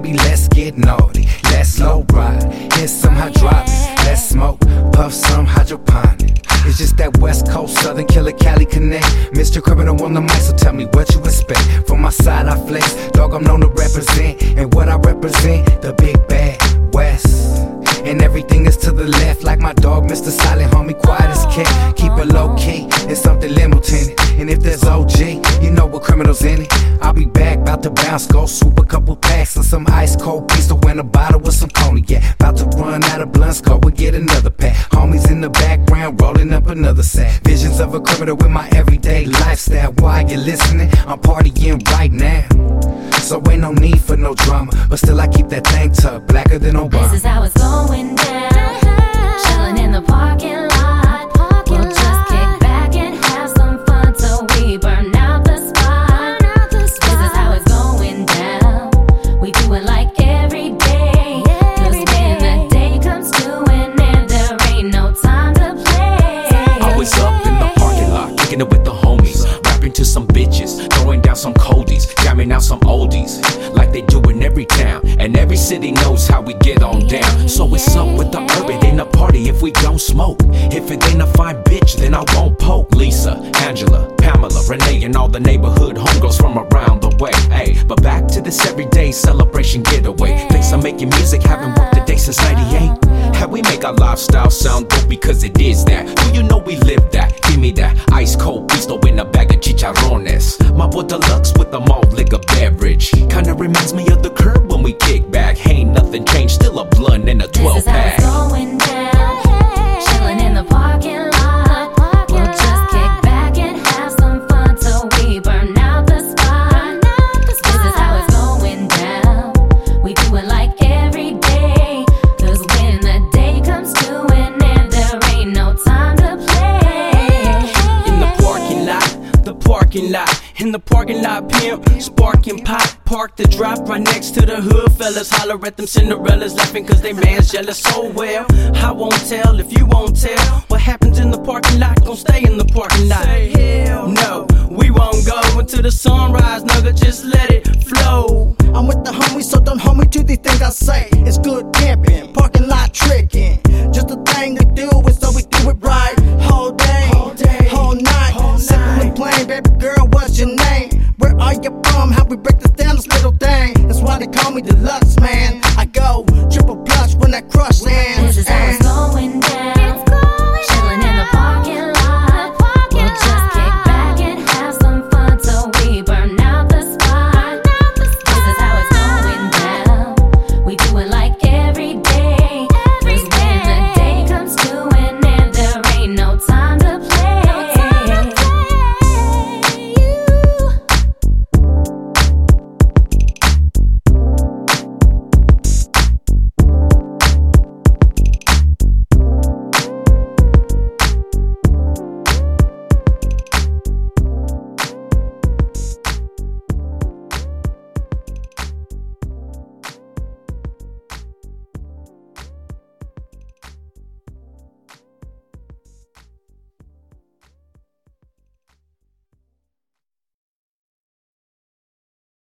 baby, let's get naughty. Let's slow ride. Hit some hydraulics. Let's smoke. Puff some hydroponic. It's just that West Coast, Southern Killer Cali Connect. Mr. Criminal on the mic, so tell me what you expect. From my side, I flex. Dog, I'm known to represent. And what I represent, the big bad West. And everything is to the left, like my dog, Mr. Silent, homie, quiet as cat. Keep it low key, it's something limo. And if there's OG, you know what criminals in it to bounce, go swoop a couple packs of some ice cold pizza, win a bottle with some cognac. About to run out of blunts, go and get another pack. Homies in the background, rolling up another sack. Visions of a criminal with my everyday lifestyle. Why you listening? I'm partying right now. So ain't no need for no drama, but still I keep that thing tucked, blacker throwing down some coldies, jamming out some oldies. Like they do in every town, and every city knows how we get on down. So it's up with the urban our lifestyle sound dope because it is that. Do you know we live that? Give me that ice cold pisto in a bag of chicharrones. My boy deluxe with the malt liquor beverage. Kinda reminds me of the curb when we kick back. Parking lot, in the parking lot, pimp, sparking pop, park the drop right next to the hood. Fellas holler at them Cinderellas, laughing cause they man's jealous so well. I won't tell if you won't tell. What happens in the parking lot, gon' stay in the parking lot. Hell no, we won't go until the sunrise, nigga, just let it flow. I'm with the homies, so don't hold me to these things I say. It's good your from? how we break this down, this little thing. That's why they call me deluxe, man.